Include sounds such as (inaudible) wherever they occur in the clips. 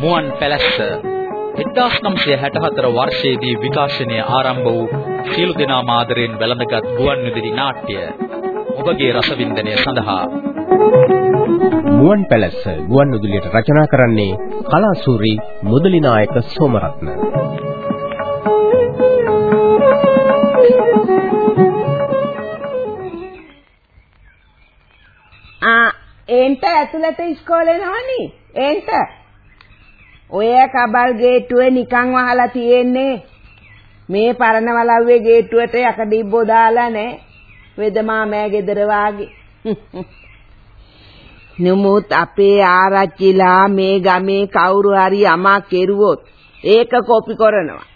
මුවන් පැලැස්ස. 1964 වර්ෂයේදී විකාශනය ආරම්භ වූ සියලු දෙනා මාදරෙන් වැළඳගත් ගුවන් විදුලි නාට්‍ය ඔබගේ රසවින්දනය සඳහා. මුවන් පැලැස්ස ගුවන් විදුලියට රචනා කරන්නේ කලාසූරි මුදලි නායක සෝමරත්න. ආ එන්ට ඇතුළට ඉස්කෝලේ නෝනි? එන්ට ඔය කබල් ගේට්ටුවේ නිකන් වහලා තියෙන්නේ. මේ පරණ වලව්වේ ගේට්ටුවට යකඩිබ්බෝ දාලා නෑ වෙදමා මෑ ගෙදර වාගේ. (laughs) නමුත් අපේ ආරච්චිලා මේ ගමේ කවුරු හරි යමක් කෙරුවොත් ඒක කොපි කරනවා.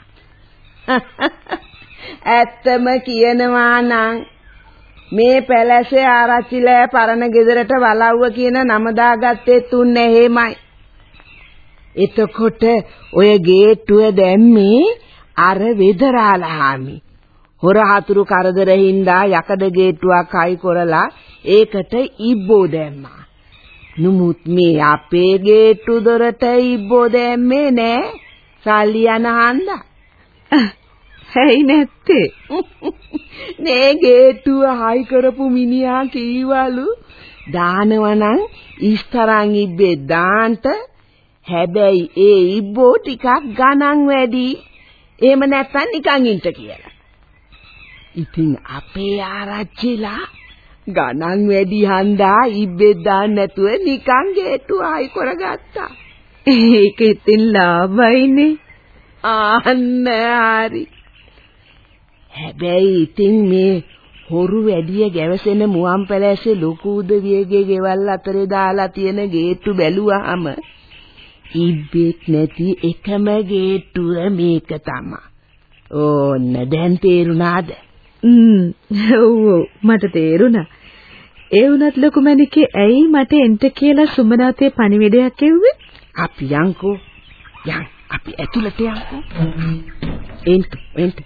(laughs) ඇත්තම කියනවා නම් මේ පැලැස්සේ ආරච්චිලා පරණ ගෙදරට වලව්ව කියන නම දාගත්තේ තුන් එහෙමයි. එතකොට ඔය ගේට්ටුව දැම්මේ අර වෙදරාලහාමි. හොර හතුරු කරදර හින්දා යකඩ ගේට්ටුවක් හයි කරලා ඒකට ඉබ්බෝ දැම්මා. නමුත් මේ අපේ ගේට්ටු දොරට ඉබ්බෝ දැම්මේ නෑ. සල්ලි යන හන්දා. ඇයි නැත්තේ? නේ ගේට්ටුව හයි කරපු මිනිහා කීවලු දානවනම් ඉස්තරන් ඉබ්බේ දාන්ට හැබැයි ඒ ඉබ්බෝ ටිකක් ගණන් වැඩි. එහෙම නැත්නම් නිකන් ඉන්න කියලා. ඉතින් අපේ ආරච්චිලා ගණන් වැඩි හන්දා ඉබ්බේ දාන්න නැතුව නිකන් ගේට්ටුව හයි කරගත්තා. ඒක ඉතින් ලාභයිනේ. ආන්න හරි. හැබැයි ඉතින් මේ හොරු වැඩිය ගැවසෙන මුවන් පැලැස්සේ ලොකු උදවියගේ ගෙවල් අතරේ දාලා තියෙන ගේට්ටු බැලුවාම ඉබ්බෙක් නැති එකම ගේට්ටුව මේක තමයි. ඕන්න දැන් තේරුණාද? ම්ම් ඔව් මට තේරුණා. ඒ වුණත් ලොකු මණිකේ ඇයි මට එන්ට කියලා සුමනාතේ පණිවිඩයක් එව්වේ? අපි යන්කෝ. යන් අපි ඇතුළට යන්කෝ. එන්ට එන්ට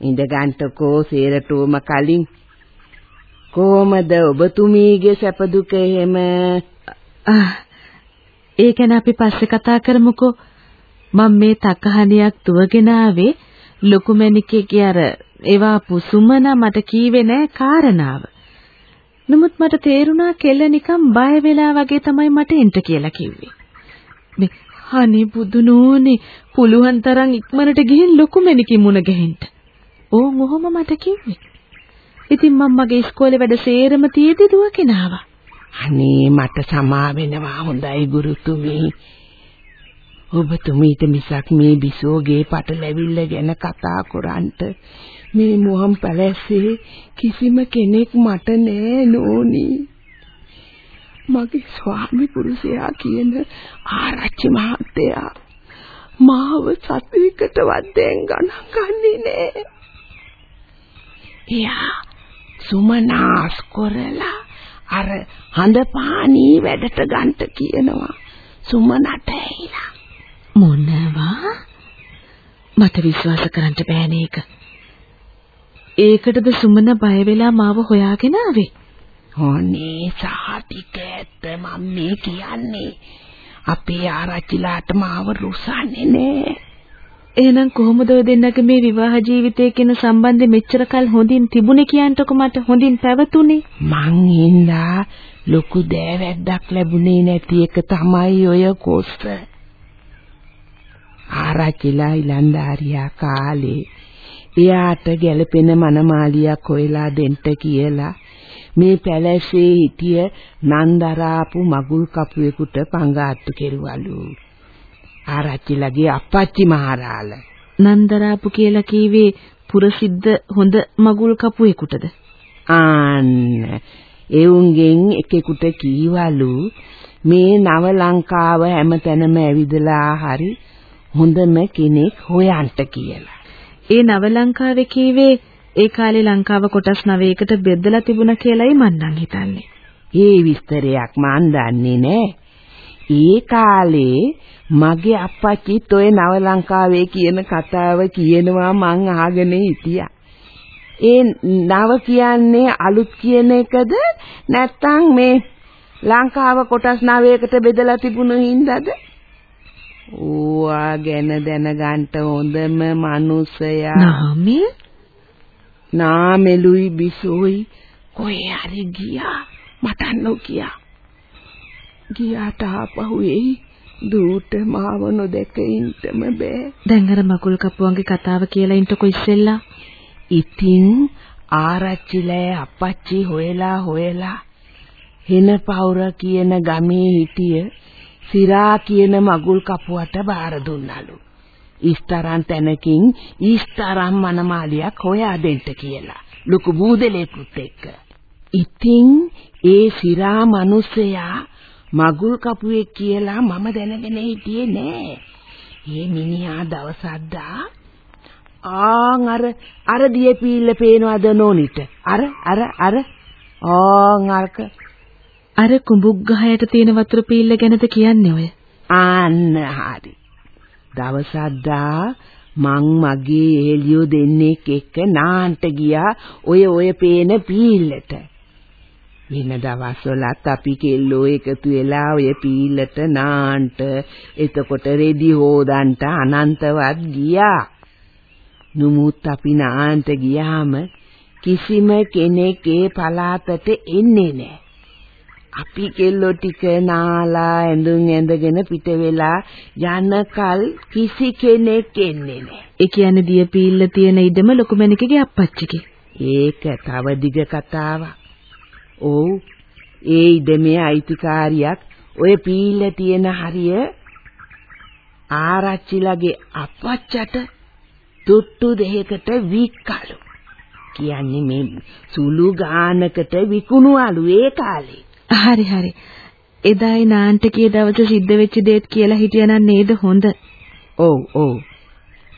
ඉඳ ගන්නකෝ සේරටෝම කලින් කොහමද ඔබතුමීගේ සැප දුක එහෙම ඒ ගැන අපි පස්සේ කතා කරමුකෝ මම මේ තකහණියක් දුවගෙන ආවේ ලොකු මැනිකේගේ අර ඒවා පුසුමන මට කීවේ නෑ කාරණාව නමුත් මට තේරුණා කෙල්ල නිකන් බය වෙලා වගේ තමයි මට එන්න කියලා කිව්වේ මේ අනේ බුදුනෝනේ පුළුවන් තරම් ඉක්මනට ගිහින් ලොකු මැනිකි මුණ ගැහෙන්න. ඕන් ඔහොම මට කිව්වේ. ඉතින් මම මගේ ඉස්කෝලේ වැඩ සේරම තියේදී දුවගෙන ආවා. අනේ මට සමා වෙනවා හොඳයි ගුරුතුමී. ඔබතුමීට මිසක් මේ බිසෝගේ පටලැවිල්ල ගැන කතා කරන්ට මේ මුවන් පැලැස්සේ කිසිම කෙනෙක් මට නෑ නෝනී. මගේ ස්වාමි පුරුෂයා කියන ආරච්චි මහත්තයා මාව සතුයකටවත් දැන් ගණන් ගන්නේ නෑ. එයා සුමනාස් කරලා අර හඳ පානී වැඩට ගන්ට කියනවා. සුමනට ඇහිලා. මොනවා? මට විශ්වාස කරන්න බෑනේ ඒක. ඒකටද සුමන බය වෙලා මාව හොයාගෙන ආවේ. ඕනේ සාතික ඇත්ත මම මේ කියන්නේ අපේ ආරච්චිලාට මාව රුසන්නේ නෑ එහෙනම් කොහොමද ඔය දෙන්නගේ මේ විවාහ ජීවිතය කියන සම්බන්ධෙ මෙච්චර කල් හොඳින් තිබුණේ කියන්ටකො මට? හොඳින් පැවතුනේ? මං ඉඳා ලොකු දෑවැද්දක් ලැබුණේ නැති එක තමයි ඔය කොස්ස ආරච්චිලා ඉලන්දාරියා කාලේ එයාට ගැළපෙන මනමාලියක් හොයලා දෙන්න කියලා මේ පැලැස්සේ හිටිය නන්දරාපු මගුල් කපුවෙකුට පංගාට්ටු කෙරුවලු. ආරච්චිලගේ අපච්චි මහරාල. නන්දරාපු කියලා කීවේ පුරසිද්ධ හොඳ මගුල් කපුවෙකුටද? ආන්න එවුන්ගෙන් එකෙකුට කීවලු මේ නව ලංකාව හැමතැනම ඇවිදලා හරි හොඳම කෙනෙක් හොයන්ට කියලා. ඒ නව ලංකාවේ කීවේ ඒ කාලේ ලංකාව කොටස් 9කට බෙදලා තිබුණා කියලායි මන් නම් හිතන්නේ. ඒ විස්තරයක් මන් දන්නේ නෑ. ඒ කාලේ මගේ අප්පච්චිත් ඔය නව ලංකාවේ කියන කතාව කියනවා මං අහගෙන හිටියා. ඒ නව කියන්නේ අලුත් කියන එකද? නැත්නම් මේ ලංකාව කොටස් 9කට බෙදලා තිබුණු හින්දාද? ඕවා ගැන දැනගන්න හොඳම මිනිසයා නාමේ? නාමෙලුයි බිසෝයි. කොහේ හරි ගියා. මට නොකියා. ගියාට ආපහු එයි දූට මාව නොදැක ඉන්නම බෑ දැන් අර මකුල් කපුවන්ගේ කතාව කියලා ඉන්නකො ඉස්සෙල්ලා ඉතින් ආරච්චිලේ අපච්චි හොයලා හොයලා හෙන පවුර කියන ගමේ හිටිය සිරා කියන මගුල් කපුවට බාර දුන්නලු. ඉස්තරන් තැනකින් ඉස්තරම් මනමාලියක් හොයා දෙන්න කියලා. ලොකු බූදලෙකුත් එක්ක. ඉතින් ඒ සිරා මිනිසයා මගුල් කපුවෙක් කියලා මම දැනගෙන හිටියේ නෑ. ඒ මිනිහා දවසක්දා ආන් අර අර දියපීල්ල පේනවද නෝනිට? අර අර අර ආන් අරක අර කුඹුක් ගහයට තියෙන වතුර පීල්ල ගැනද කියන්නේ ඔය? ආන්න හරි. දවසක්දා මං මගේ එළියෝ දෙන්නෙක් එක්ක නාන්ට ගියා ඔය ඔය පේන පීල්ලට. වෙන දවස්වලත් අපි කෙල්ලෝ එකතු වෙලා ඔය පීල්ලට නාන්ට එතකොට රෙදි හොදන්ට අනන්තවත් ගියා. නමුත් අපි නාන්ට ගියාම කිසිම කෙනෙක් ඒ පලාතට එන්නේ නැහැ. අපි කෙල්ලෝ ටික නාලා ඇඳුම් ඇඳගෙන පිට වෙලා යනකල් කිසි කෙනෙක් එන්නේ නැහැ. ඒ කියන්නේ දිය පීල්ල තියෙන ඉඩම ලොකු මැනිකගේ අප්පච්චිගේ. ඒක තව දිග කතාවක්. ඔව්. ඒ ඉඩමේ අයිතිකාරියක් ඔය පීල්ල තියෙන හරිය ආරච්චිලගේ අප්පච්චට තුට්ටු දෙකකට වික්කලු. කියන්නේ මේ සුළු ගානකට විකුණුවලු ඒ කාලේ. හරි හරි. එදායි නාන්ට කී දවසේ සිද්ධ වෙච්ච දේත් කියලා හිටියනම් නේද හොඳ. ඔව් ඔව්.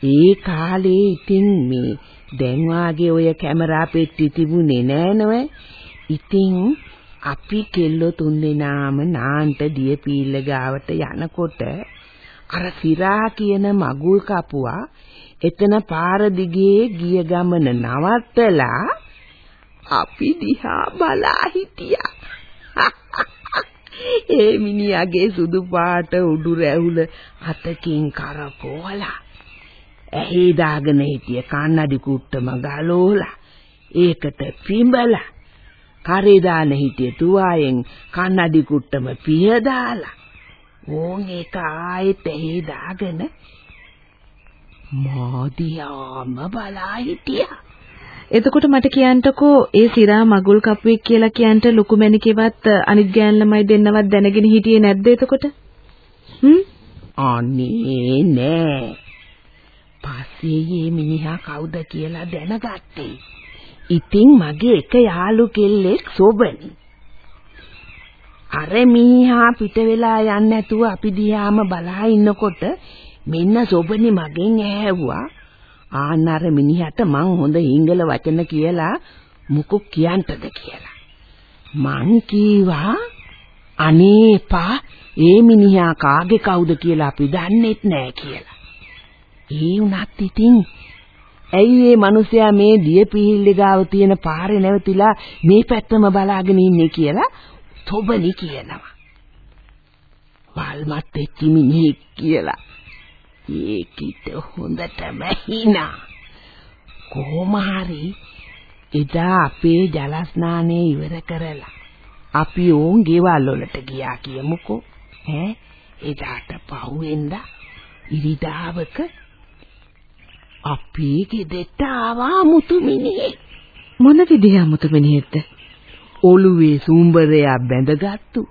ඒ කාලේ ඉතින් මේ දැන් වාගේ ඔය කැමරා පෙට්ටි තිබුණේ නෑ නෝ. ඉතින් අපි කෙල්ලෝ තුන්දෙනාම නාන්ට දියපීල්ල ගාවට යනකොට අර සිරා කියන මගුල් කපුවා එතන පාර දිගේ ගිය ගමන නවත්තලා අපි දිහා බලා හිටියා. (laughs) ඒ මිනිහාගේ සුදු පාට උඩු රැවුල අතකින් කරකෝලා. ඇහි දාගෙන හිටිය කන්නඩි කුට්ටම ගලෝලා. ඒකට පිඹලා. කරේ දාන හිටිය තුවායෙන් කන්නඩි කුට්ටම පිය දාලා ඕන් ඒක ආයෙත් ඇහි දාගෙන මාදියාම බලා හිටියා එතකොට මට කියන්නකෝ ඒ සිරා මගුල් කපුවෙක් කියලා කියන්ට ලොකු මැනිකේවත් අනිත් ගෑන් ළමයි දෙන්නවත් දැනගෙන හිටියේ නැද්ද එතකොට? හ්ම්? අනේ නෑ. පස්සේ මේ මිනිහා කවුද කියලා දැනගත්තේ. ඉතින් මගේ එක යාළු කෙල්ලෙක් සොබනි. අර මිනිහා පිට වෙලා යන්නේ නැතුව අපි දිහාම බලා ඉන්නකොට මෙන්න සොබනි මගෙන් ඇහැව්වා ආන්නර මිනිහට මං හොඳ හිංගල වචන කියලා මුකුත් කියන්ටද කියලා. මං කීවා අනේපා ඒ මිනිහා කාගේ කවුද කියලා අපි දන්නෙත් නෑ කියලා. ඒ උනත් ඉතින් ඇයි මේ මිනිසයා මේ දියපිහිල්ල ගාව තියෙන පාරේ නැවතිලා මේ පැත්තම බලාගෙන ඉන්නේ කියලා තොබලි කියනවා. වල්මත් එච්චි මිනිහෙක් කියලා. ඒකිට හොඳටම හිනා. කොහොම හරි එදා අපේ ජල ස්නානය ඉවර කරලා අපි ඕන් ගෙවල් වලට ගියා කියමුකෝ. ඈ එදාට පහුවෙන්ද ඉරිදාවක අපි ගෙදෙට්ට ආවා මුතු මිනිහෙක්. මොන විදිහ මුතු මිනිහෙක්ද? ඔළුවේ සුම්බරයක් බැඳගත්තු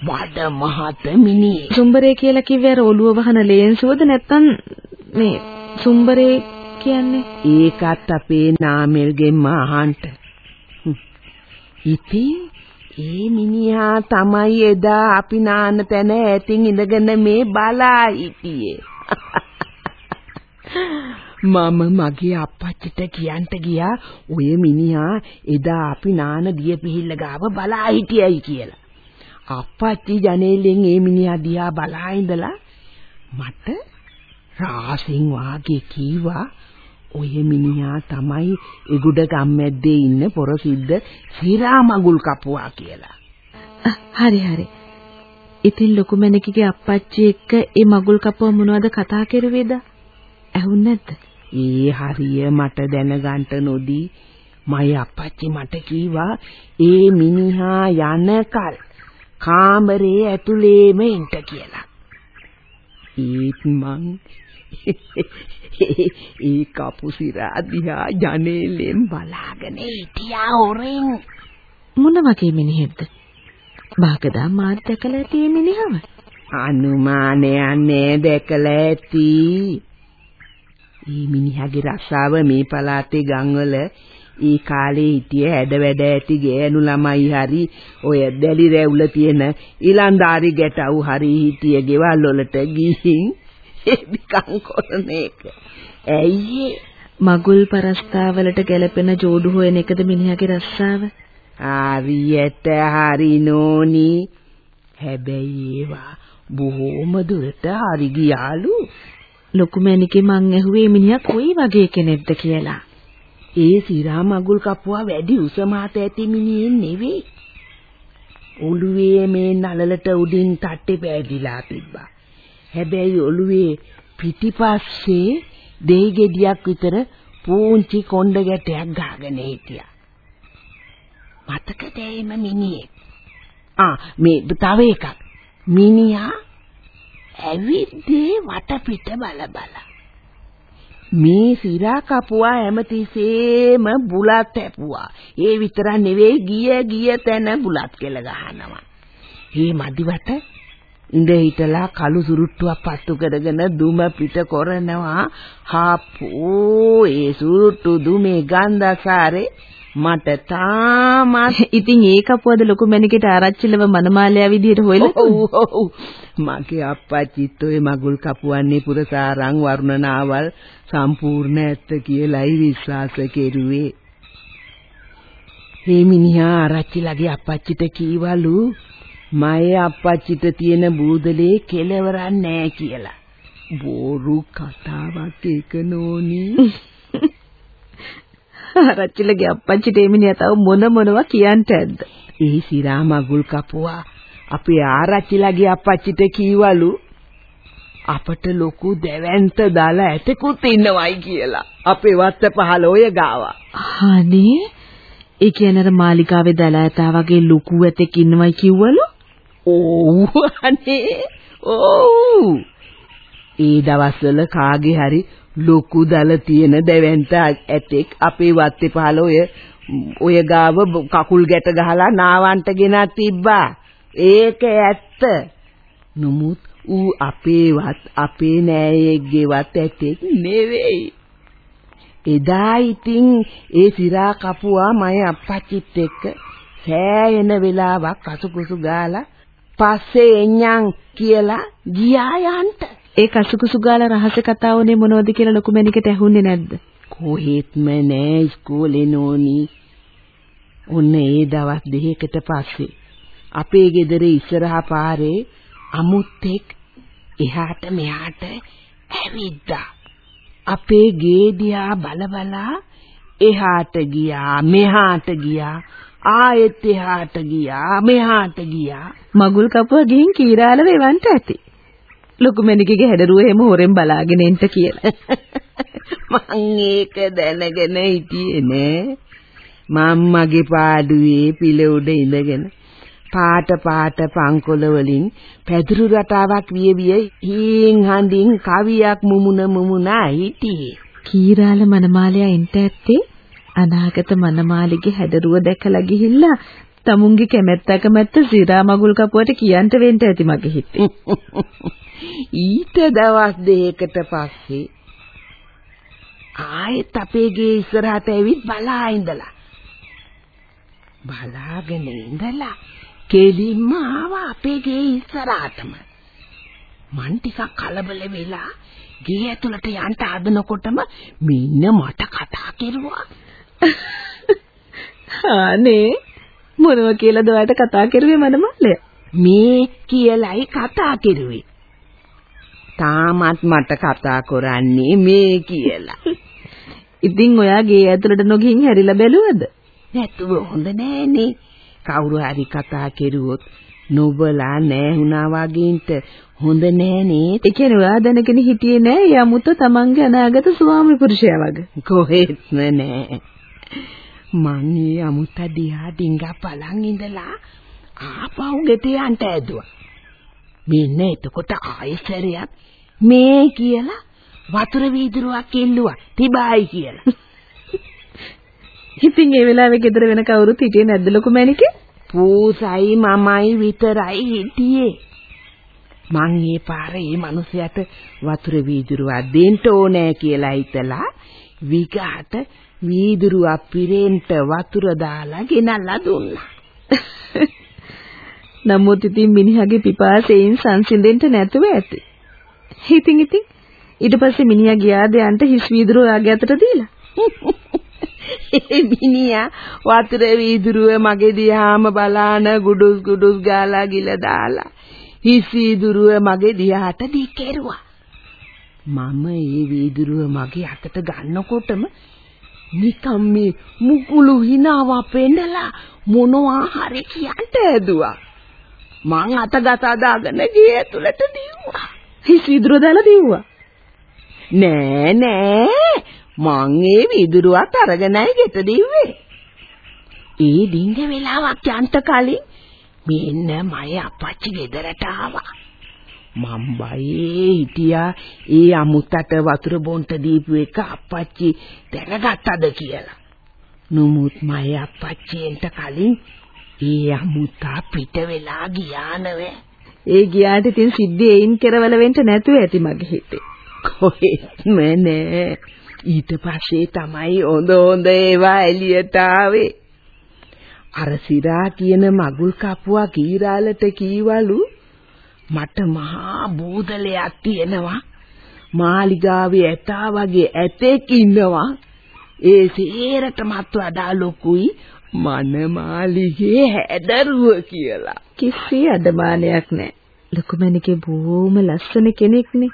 වඩ මහත මිනිහෙක්. සුම්බරේ කියලා කිව්වේ අර ඔළුව වහන ලේන්සුවද නැත්නම් මේ සුම්බරේ කියන්නේ? ඒකත් අපේ නාමල්ගෙන්ම අහන්න. ඉතින් ඒ මිනිහා තමයි එදා අපි නාන තැන ඈතින් ඉඳගෙන මේ බලා හිටියේ. (laughs) මම මගේ අප්පච්චිට කියන්ට ගියා ඔය මිනිහා එදා අපි නාන දිය පිහිල්ල ගාව බලා හිටියයි කියලා. අප්පච්චි ජනේලෙන් ඒ මිනිහා දිහා බලා ඉඳලා මට රාසින් වාගේ කීවා ඔය මිනිහා තමයි එගුඩ ගම්මැද්දේ ඉන්න පොරසිද්ධ සිරා මගුල් කපුවා කියලා. හරි හරි. ඉතින් ලොකු මැනිකගේ අප්පච්චි එක්ක ඒ මගුල් කපුව මොනවද කතා කරුවේද? ඇහුන්නේ නැද්ද? ඒ හරිය මට දැනගන්න නොදී මයි අප්පච්චි මට කීවා ඒ මිනිහා යනකල් කාමරේ ඇතුලේම ඉන්න කියලා. ඒත් මං (laughs) ඒ කපුසිරා දිහා ජනේලෙන් බලාගෙන හිටියා හොරෙන්. මොන වගේ මිනිහෙක්ද? බාගදා මාත් දැකලා ඇති මිනිහව. අනුමානයක් නෑ දැකලා ඇති. මේ මිනිහාගේ රස්සාව මේ පළාතේ ගම්වල ඒ කාලේ හිටිය හැඩ වැඩ ඇති ගෑනු ළමයි හරි ඔය දැලි රැවුල තියෙන ඊලන්දාරි ගැටව් හරි හිටිය ගෙවල් වලට ගිහින් (laughs) එදිකම් කරන එක. ඇයි මගුල් පරස්තාවලට ගැලපෙන ජෝඩු හොයන එකද මිනිහාගේ රස්සාව? ආරියට හරි නෝනි. හැබැයි ඒවා බොහොම දුරට හරි ගියාලු. ලොකු මැනිකේ මං ඇහුවේ මිනිහා කොයි වගේ කෙනෙක්ද කියලා. ඒ සිරා මගුල් කපුවා වැඩි උස මාත ඇති මිනිහෙන් නෙවෙයි. ඔළුවේ මේ නලලට උඩින් තට්ටේ පෑදිලා තිබ්බා. හැබැයි ඔළුවේ පිටිපස්සේ දෙහි ගෙඩියක් විතර පූංචි කොණ්ඩ ගැටයක් ගහගෙන හිටියා. මතකද එම මිනිහෙක්? ආ මේ තව එකක්. මිනිහා ඇවිද්දේ වටපිට බල බල. මේ සිරා කපුවා හැමතිස්සෙම බුලත් හැපුවා. ඒ විතරක් නෙවෙයි ගිය ගිය තැන බුලත් කෙල ගහනවා. මේ මදිවට ඉඳ හිටලා කළු සුරුට්ටුවක් පත්තු කරගෙන දුම පිට කරනවා. හාපෝ ඒ සුරුට්ටු දුමේ ගන්ධසාරේ මට (laughs) තාමත් ඉතින් ඒ කපුවද ලොකු මැනිකට ආරච්චිලව මනමාලයා විදියට හොයලා මගේ අප්පච්චිත් ඔය මගුල් කපුවන්නේ පුරසාරං වර්ණනාවල් සම්පූර්ණ ඇත්ත කියලායි විශ්වාස කෙරුවේ. මේ මිනිහා ආරච්චිලගේ අප්පච්චිට කීවලු මයේ අප්පච්චිට තියෙන බූදලේ කෙලවරක් නෑ කියලා. බෝරු කතාවක් ඒක නෝනි. (laughs) ආරච්චිලගේ අප්පච්චිට එමිනියා තව මොන මොනවා කියන්ට ඇද්ද? ඒ සිරා මගුල් කපුවා අපේ ආරච්චිලගේ අප්පච්චිට කීවලු අපට ලොකු දෙවන්ත දාලා ඇටකුත් ඉන්නවයි කියලා. අපේ වත්ත පහල ඔය ගාවා. අනේ ඒ කියන්නේ අර මාලිකාවේ දලාතා වගේ ලොකු ඇතෙක් ඉන්නවයි කිව්වලු? ඔව් අනේ. ඔව්. ඒ දවස්වල කාගේ හරි ලොකු දල තියෙන දෙවන්ත ඇතෙක් අපේ වත්තේ පහල ඔය ඔය ගාව කකුල් ගැට ගහලා නාවන්ට ගෙනත් තිබ්බා. ඒක ඇත්ත. නමුත් ඌ අපේවත් අපේ නෑයෙක්ගේවත් ඇතෙක් නෙවෙයි. එදා ඉතින් ඒ සිරා කපුවා මගේ අප්පච්චිත් එක්ක සෑහෙන වෙලාවක් අසුකුසු ගාලා පස්සේ එඤ්ඤං කියලා ගියා යන්ට. ඒ කසුකුසු ගාලා රහස කතා වුනේ මොනවද කියලා ලොකු මැනිකට ඇහුන්නේ නැද්ද? කොහෙත්ම නෑ ඉස්කෝලේ නෝනි. ඔන්න ඒ දවස් දෙකකට පස්සේ අපේ ගෙදර ඉස්සරහා පාරේ අමුත්තෙක් එහාට මෙහාට ඇවිද්දා. අපේ ගේ දිහා බල බලා එහාට ගියා මෙහාට ගියා ආයෙත් එහාට ගියා මෙහාට ගියා මගුල් කපුවා ගිහින් කීරාල වෙවන්ට ඇති. ලොකු මැනිකගේ හැඩරුව එහෙම හොරෙන් බලාගෙන ඉන්න කියලා. (laughs) මං ඒක දැනගෙන හිටියේ නෑ. මම්මගේ පාඩුවේ පිළ උඩ ඉඳගෙන පාට පාට පංකොල වලින් පැදුරු රටාවක් විය විය හීන් හඳින් කවියක් මුමුණ මුමුණා හිටියේ. කීරාල මනමාලයා එන්ට ඇත්තේ අනාගත මනමාලිගේ හැඩරුව දැකලා ගිහිල්ලා තමුන්ගේ කැමැත්ත කැමැත්ත සිරා මගුල් කපුවට කියන්න වෙන්න ඇති මගේ හිතේ. (laughs) ඊට දවස් දෙකකට පස්සේ ආයෙත් අපේ ගේ ඉස්සරහට ඇවිත් බලා ඉඳලා. බලාගෙන ඉඳලා කෙලින්ම ආවා අපේ ගේ ඉස්සරහටම. මං ටිකක් කලබල වෙලා ගේ ඇතුළට යන්න හදනකොටම මෙන්න මට කතා කෙරුවා. අනේ මොනව කියලාද ඔයාලට කතා කරුවේ මනමාලය මේ කියලයි කතා කෙරුවේ තාමත් මට කතා කරන්නේ මේ කියලා ඉතින් ඔයා ගේ ඇතුළට නොගින් හැරිලා බැලුවද නැතුව හොඳ නෑනේ කවුරු හරි කතා කෙරුවොත් නොබලා නෑහුණා වගේන්ට හොඳ නෑ නේද? ඒ කියන්නේ ඔයා දැනගෙන හිටියේ නෑ යමුත තමන්ගේ අනාගත ස්වාමි පුරුෂයා වගේ. කොහෙත්ම නෑ. මං ඒ අමුත දිහා ඩිංගා බලන් ඉඳලා ආපහු ගෙට යන්න ඇදුවා. මෙන්න එතකොට ආයෙසරයක් මේ කියලා වතුර වීදුරුවක් එල්ලුවා තිබායි කියලා. ඉතින් ඒ වෙලාවේ ගෙදර වෙන කවුරුත් හිටියේ නැද්ද ලොකු මැනිකේ? පූසයි මමයි විතරයි හිටියේ. මං ඒ පාරේ මේ මිනිහයාට වතුර වීදුරුවක් දෙන්න ඕනෑ කියලා හිතලා විගහට වීදුරුවක් පිරෙන්ට වතුර දාලා ගෙනල්ලා දුන්නා. (laughs) නමුත් ඉතින් මිනිහාගේ පිපාසයෙන් සංසිඳෙන්න නැතුව ඇති. ඉතින් ඉතින් ඊට පස්සේ මිනිහා ගියාද යන්ට හිස් වීදුරුව ඔයාගේ අතට දීලා. ඒ (laughs) මිනිහා වතුර වීදුරුව මගේ දිහාම බලාන ගුඩුස් ගුඩුස් ගාලා ගිල දාලා හිස් වීදුරුව මගේ දිහාට දී කෙරුවා. මම ඒ වීදුරුව මගේ අතට ගන්නකොටම නිකම් මේ මුකුළු හිනාව පෙන්නලා මොනවා හරි කියන්න ඇදුවා. මං අත ගසා දාගෙන ගේ ඇතුළට දිව්වා. හිස් වීදුරුව දාලා දිව්වා. නෑ නෑ මං ඒ විදුරුවත් අරගෙනයි ගෙට දිව්වේ. ඒ ඩිංග වෙලාවක් යන්ට කලින් මෙන්න මය අපච්චි ගෙදරට ආවා. මම් බයේ හිටියා ඒ අමුත්තට වතුර බොන්ට දීපු එක අපච්චි දැනගත්තද කියලා. නමුත් මය අපච්චින්ට කලින් ඒ අමුත්තා පිට වෙලා ගියා නෑ. ඒ ගියාට ඉතින් සිද්ධිය එයින් කෙරවල වෙන්න නැතුව ඇති මගේ හිතේ. කොහෙත්ම නෑ. ඊට පස්සේ තමයි හොඳ හොඳ ඒවා එළියට ආවේ. අර සිරා කියන මගුල් කපුවා කීරාලට කීවලු මට මහා බූදලයක් තියෙනවා. මාලිගාවේ ඇතා වගේ ඇතෙක් ඉන්නවා. ඒ සේරටමත් වඩා ලොකුයි මනමාලිගේ හැදරුව කියලා. කිසි අදමානයක් නැහැ. ලොකුමැනිකේ බොහොම ලස්සන කෙනෙක්නේ.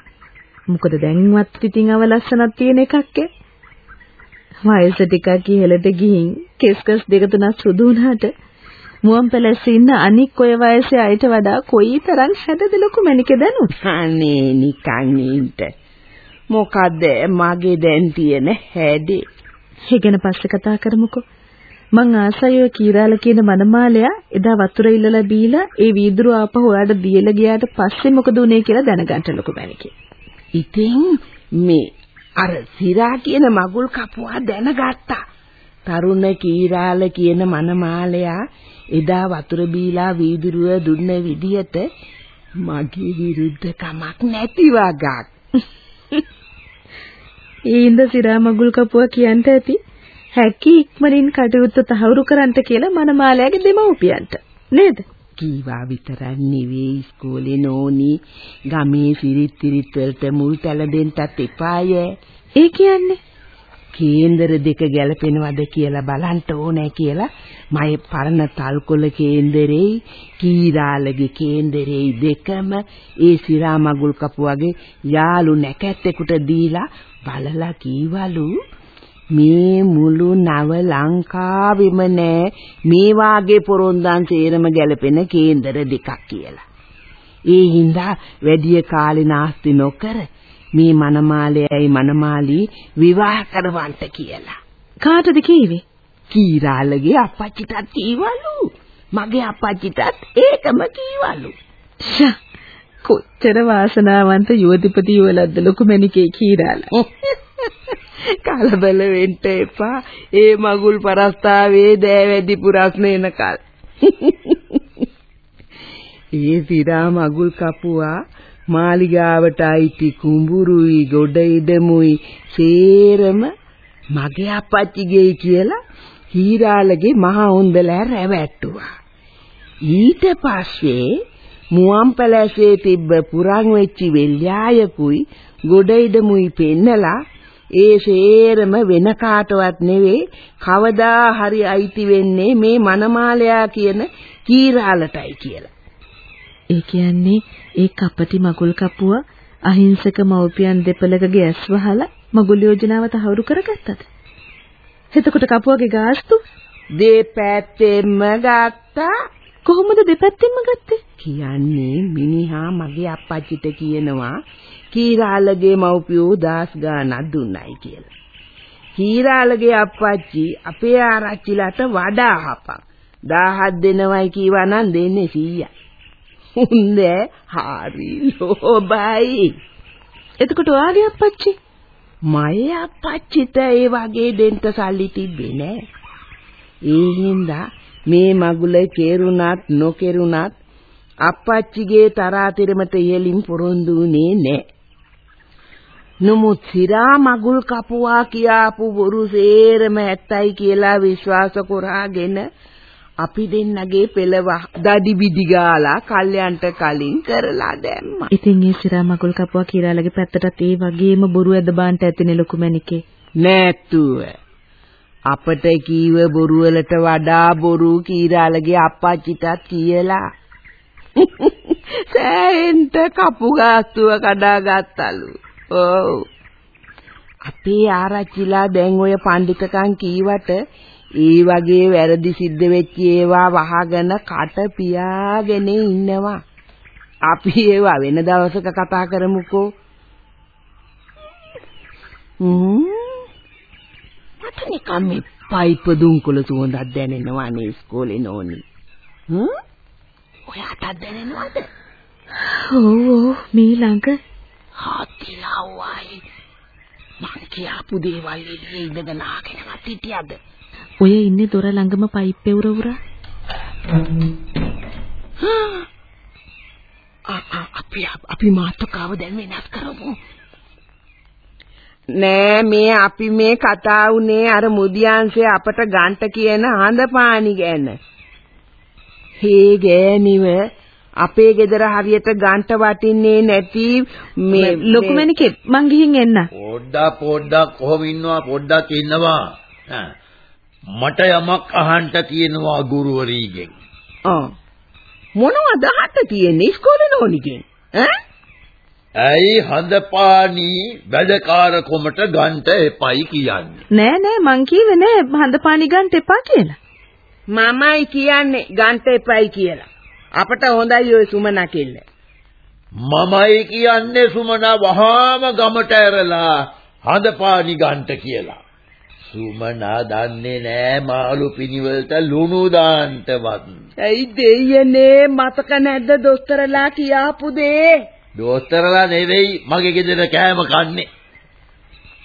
මොකද දැන්වත් ඉතින් අව ලස්සනක් තියෙන එකක් ඈ. වයස ටිකක් ඉහළට ගිහින් කෙස්කස් දෙක තුනක් සුදු වුණාට මුවන් පැලැස්සේ ඉන්න අනික් ඔය වයසේ අයට වඩා කොයිතරම් හැදද ලොකු මැනිකේ දැනු. අනේ නිකන් ඉන්න. මොකද්ද මගේ දැන් තියෙන හැඩේ? ඒ ගැන පස්සේ කතා කරමුකෝ. මං ආසයි ඔය කීරාල කියන මනමාලයා එදා වතුර ඉල්ලලා බීලා ඒ වීදුරු ආපහු ඔයාට දීලා ගියාට පස්සේ මොකද උනේ කියලා දැනගන්න ලොකු මැනිකේ. ඉතින් මේ අර සිරා කියන මගුල් කපුවා දැනගත්තා. තරුණ කීරාල කියන මනමාලයා එදා වතුර බීලා වීදුරුව දුන්න විදියට මගේ විරුද්ධ කමක් නැති වගක්. ඊඳ (laughs) සිරා මගුල් කපුවා කියන්ට ඇති හැකි ඉක්මනින් කටයුත්ත තහවුරු කරන්ට කියලා මනමාලයාගේ දෙමව්පියන්ට නේද? කීවා විතරක් නෙවෙයි ඉස්කෝලේ නෝනි ගමේ සිරිත් තිරිත් වලට මුල් තැල දෙන්නත් එපාය. ඒ කියන්නේ කේන්දර දෙක ගැලපෙනවද කියලා බලන්න ඕනේ කියලා මගේ පරණ තල්කොළ කේන්දරේ කීරාලගේ කේන්දරේ දෙකම ඒ සිරා මගුල් කපුවගේ යාළු නැකැත්තෙකුට දීලා බලලා කීවලු මේ මුළු නව ලංකාවෙම නෑ මේ වාගේ පොරොන්දන් සේරම ගැලපෙන කේන්දර දෙකක් කියලා. ඒ හින්දා වැඩි කාලේ නාස්ති නොකර මේ මනමාලයයි මනමාලි විවාහ කරවන්න කියලා. කාටද කීවේ? කීරාලගේ අපච්චිටත් කීවලු. මගේ අපච්චිටත් ඒකම කීවලු. කොච්චර වාසනාවන්ත යුවතිපති යුවලද්ද ලොකු මැනිකේ කීරාලා. (laughs) කලබල වෙන්න එපා. ඒ මගුල් පරස්තාවේ දෑවැදි පුරස්න එනකල්. (laughs) ඒ සිරා මගුල් කපුවා මාලිගාවට අයිති කුඹුරුයි ගොඩ ඉඩමුයි සේරම මගේ අපච්චිගේ කියලා හීරාලගේ මහා උන්දලෑ රැවැට්ටුවා. ඊට පස්සේ මුවන් පැලැස්සේ තිබ්බ පුරන් වෙච්චි වෙල්යායකුයි ගොඩ ඉඩමුයි පෙන්නලා ඒ සේරම වෙන කාටවත් නෙවෙයි කවදා හරි අයිති වෙන්නේ මේ මනමාලයා කියන කීරාලටයි කියලා. ඒ කියන්නේ ඒ කපටි මගුල් කපුව අහිංසක මව්පියන් දෙපළකගේ ඇස් වහලා මගුල් යෝජනාව තහවුරු කරගත්තද? එතකොට කපුවගේ ගාස්තු දෙපැත්තෙම ගත්තා කොහොමද දෙපැත්තෙන්ම ගත්තේ? කියන්නේ මිනිහා මගේ අප්පච්චිට කියනවා කීරාලගේ මව්පියෝ දාස් ගානක් දුන්නයි කියලා. කීරාලගේ අප්පච්චි අපේ ආරච්චිලාට වඩා හපක්. 1000ක් දෙනවයි කීවා නම් දෙන්නේ 100යි. හුන්දේ හරි ලෝබයි. එතකොට ඔයාගේ අප්පච්චි මගේ අප්පච්චිට ඒ වගේ දෙන්න සල්ලි තිබ්බේ නෑ. ඒ හින්දා මේ මගුල කෙරුණත් නොකෙරුණත් අප්පච්චිගේ තරාතිරමට ඉහලින් පොරොන්දු වුණේ නෑ. නමුත් සිරා මගුල් කපුවා කියාපු බොරු සේරම ඇත්තයි කියලා විශ්වාස කරාගෙන අපි දෙන්නගේ පෙළව දඩි බිඩි ගාලා කල්යන්ට කලින් කරලා දැම්මා. ඉතින් ඒ සිරා මගුල් කපුවා කීරාලගේ පැත්තටත් ඒ වගේම බොරු ඇද බාන්ට ඇතිනේ ලොකු මැනිකේ. නෑතුව. අපට කීව බොරු වලට වඩා බොරු කීරාලගේ අප්පච්චිටත් කියලා. (laughs) සෑහෙන්ට කපු ගාස්තුව කඩා ගත්තලු. ඔව්. අපේ ආරච්චිලා දැන් ඔය පඬිතකම් කීවට ඒ වගේ වැරදි සිද්ධ වෙච්ච ඒවා වහගෙන කට පියාගෙන ඉන්නවා. අපි ඒවා වෙන දවසක කතා කරමුකෝ. හ්ම්. මට නිකන් මේ පයිප් දුම්කොළ සුවඳක් දැනෙනවා නේ ඉස්කෝලේ නෝනි. හ්ම්? ඔයාටත් දැනෙනවද? ඔව් ඔව් මේ ළඟ හාතිලාවයි. මං කියාපු දේවල් එළියේ ඉඳගෙන ආගෙනවත් හිටියද? ඔය ඉන්නේ දොර ළඟම පයිප් එවුර උරා. අපි අපි මාතෘකාව දැන් වෙනස් කරමු. නෑ මේ අපි මේ කතා වුනේ අර මුදියන්සේ අපට ගන්ට කියන හඳපානි ගැන. හේ ගෑනිව අපේ ගෙදර හරියට ගන්ට වටින්නේ නැති මේ ලොකු මැනිකේ මං ගිහින් එන්න. පොඩ්ඩක් පොඩ්ඩක් කොහොම ඉන්නවා පොඩ්ඩක් ඉන්නවා. මට යමක් අහන්න තියෙනවා ගුරුවරීගෙන්. ආ මොනවද අහන්න තියෙන්නේ ඉස්කෝලේ නෝනිගෙන්? ඈ? ඇයි හඳපානි වැඩකාරකමට ගන්ට එපයි කියන්නේ? නෑ නෑ මං කිව්වේ නෑ හඳපානි ගන්න එපා කියලා. මමයි කියන්නේ ගන්ට එපයි කියලා. අපට හොඳයි ඔය සුමනා කෙල්ල. මමයි කියන්නේ සුමනා වහාම ගමට ඇරලා හඳපානි ගන්ට කියලා. සුමනා දන්නේ නෑ මාළු පිනිවලට ලුණු දාන්නවත්. ඇයි දෙයියනේ මතක නැද්ද දොස්තරලා කියාපු දේ? දොස්තරලා නෙවෙයි මගේ ගෙදර කෑම කන්නේ.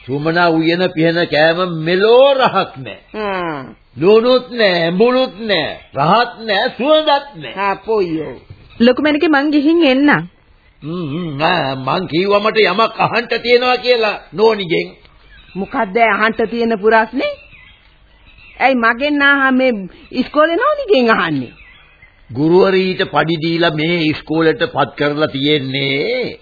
සුමනා උයන පිහන කෑම මෙලෝ රහක් නෑ. ලුණුත් නෑ, මුළුත් නෑ, රහත් නෑ, සුවඳත් නෑ. හා පොයෝ. ලොකු මැනිකේ මං ගිහින් එන්නම්. මං කිව්වා මට යමක් අහන්න තියෙනවා කියලා නෝනිගෙන්. මොකද්ද අහන්න තියෙන පුරස්නේ? ඇයි මගෙන් ආහා මේ ඉස්කෝලේ නෝනිගෙන් අහන්නේ? ගුරුවරීට පඩි දීලා මේ ඉස්කෝලේට පත් කරලා තියෙන්නේ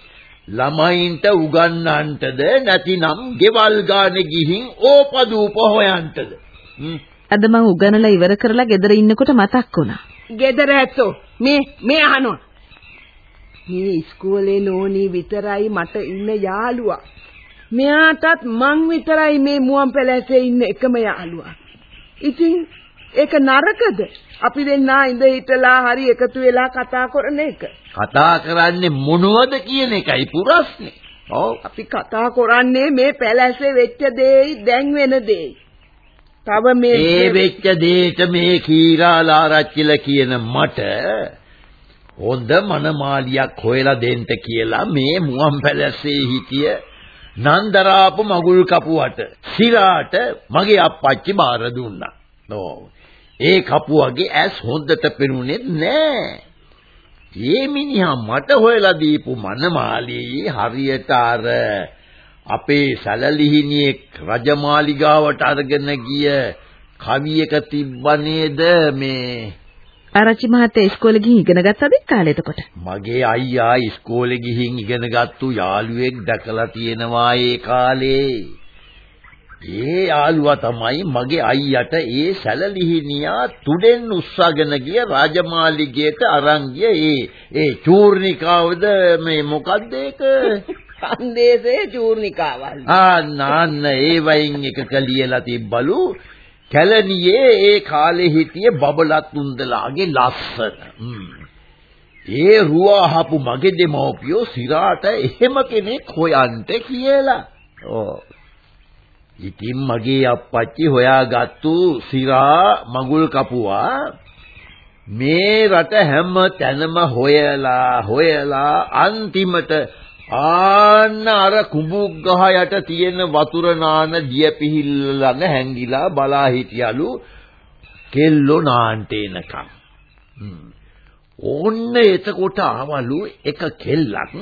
ළමයින්ට උගන්වන්නටද නැතිනම් ගෙවල් ගානේ ගිහින් ඕපදූප හොයන්නටද අද මං උගනලා ඉවර කරලා ගෙදර ඉන්නකොට මතක් වුණා. ගෙදර ඇත්තෝ මේ මේ අහනවා. මේ ඉස්කෝලේ නෝනි විතරයි මට ඉන්න යාළුවා. මෙයාටත් මං විතරයි මේ මුවන් පැලැස්සේ ඉන්න එකම යාළුවා. ඉතින් ඒක නරකද? අපි දෙන්නා ඉඳ හිටලා හරි එකතු වෙලා කතා කරන එක. කතා කරන්නේ මොනවද කියන එකයි පුරස්නේ. ඔව් අපි කතා කරන්නේ මේ පැලැස්සේ වෙච්ච දේයි දැන් වෙන දේයි. තව මේ ඒ වෙච්ච දෙයට මේ කීරාලාරච්චිල කියන මට හොඳ මනමාලියක් හොයලා දෙන්න කියලා මේ මුවන් පැලැස්සේ හිටිය නන්දරාපු මගුල් කපුවට සිරාට මගේ අප්පච්චි බාර දුන්නා. ඔව්. ඒ කපුවගේ ඇස් හොඳට පෙනුනේ නෑ. ඒ මිනිහා මට හොයලා දීපු මනමාලියේ හරියට අර අපේ සැලලිහිණියෙක් රජමාලිගාවට අරගෙන ගිය කවියක තිබ්බනේද මේ ආරච්චි මහත්තයා ඉස්කෝලේ ගිහින් ඉගෙන ගත්තද කාලේ එතකොට? මගේ අයියා ඉස්කෝලේ ගිහින් ඉගෙනගත්තු යාළුවෙක් දැකලා තියෙනවා ඒ කාලේ. ඒ යාළුවා තමයි මගේ අයියට ඒ සැලලිහිණියා තුඩෙන් උස්සගෙන ගිය රාජමාලිගයට අරන් ගිය ඒ ඒ චූර්ණිකාවද මේ මොකද්ද ඒක සංදේශයේ චූර්ණිකාවල්. ආ නාන්න ඒ වයින් එකක ලියලා තිබ්බලු කැලණියේ ඒ කාලේ හිටිය බබලත් උන්දලාගේ ලස්සන. ඒ රුවාහපු මගේ දෙමව්පියෝ සිරාට එහෙම කෙනෙක් හොයන්ට කියලා. ඕ. ඉතින් මගේ අප්පච්චි හොයාගත්තු සිරා මගුල් කපුවා මේ රට හැම තැනම හොයලා හොයලා අන්තිමට ආන්න අර කුඹුක් ගහ යට තියෙන වතුර නාන දිය පිහිල්ල ළඟ හැංගිලා බලා හිටියලු කෙල්ලෝ නාන්ට එනකම්. ඕන්න එතකොට ආවලු එක කෙල්ලක්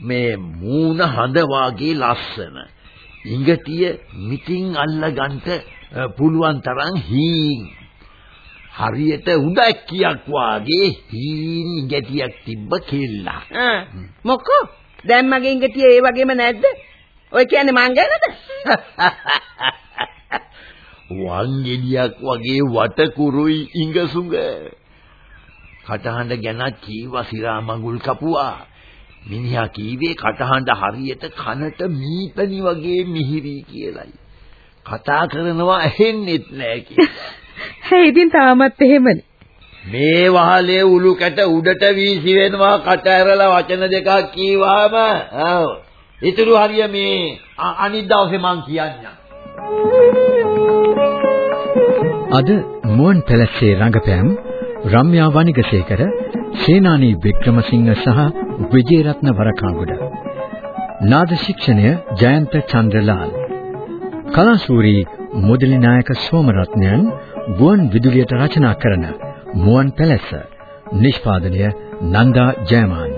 මේ මූණ හඳ වාගේ ලස්සන. ඉඟටිය මිටින් අල්ලගන්න පුළුවන් තරම් හීන්. හරියට උඩැක්කියක් වාගේ හීන් ගැටියක් තිබ්බ කෙල්ලා. මොකෝ? දැන් මගේ ඉඟටිය ඒ වගේම නැද්ද? ඔය කියන්නේ මං ගැනද? (laughs) වංගෙඩියක් වගේ වටකුරුයි ඉඟසුඟ. කටහඬ ගැන කීවා සිරා මඟුල් කපුවා. මිනිහා කීවේ කටහඬ හරියට කනට මීපනි වගේ මිහිරි කියලයි. කතා කරනවා ඇහෙන්නෙත් නෑ කියලා. (laughs) හේ ඉතින් තාමත් එහෙමනේ. මේ වහලේ උළු කැට උඩට වීසි වෙනවා කට ඇරලා වචන දෙකක් කීවාම ඔව්. ඊටු හරිය මේ අනිත් දවසේ මං කියන්නම්. අද මුවන් පැලස්සේ රංගපෑම් රම්‍යා වනිගසේකර සේනානී වික්‍රමසිංහ සහ විජේරත්න වරකාගොඩ නාද ශික්ෂණය ජයන්ත චන්ද්‍රලාල් කලාශූරී මුදලි නායක සෝමරත්නයන් ගුවන් විදුලියට රචනා කරන මුවන් පැලැස්ස නිෂ්පාදනය නන්දා ජයමාන්න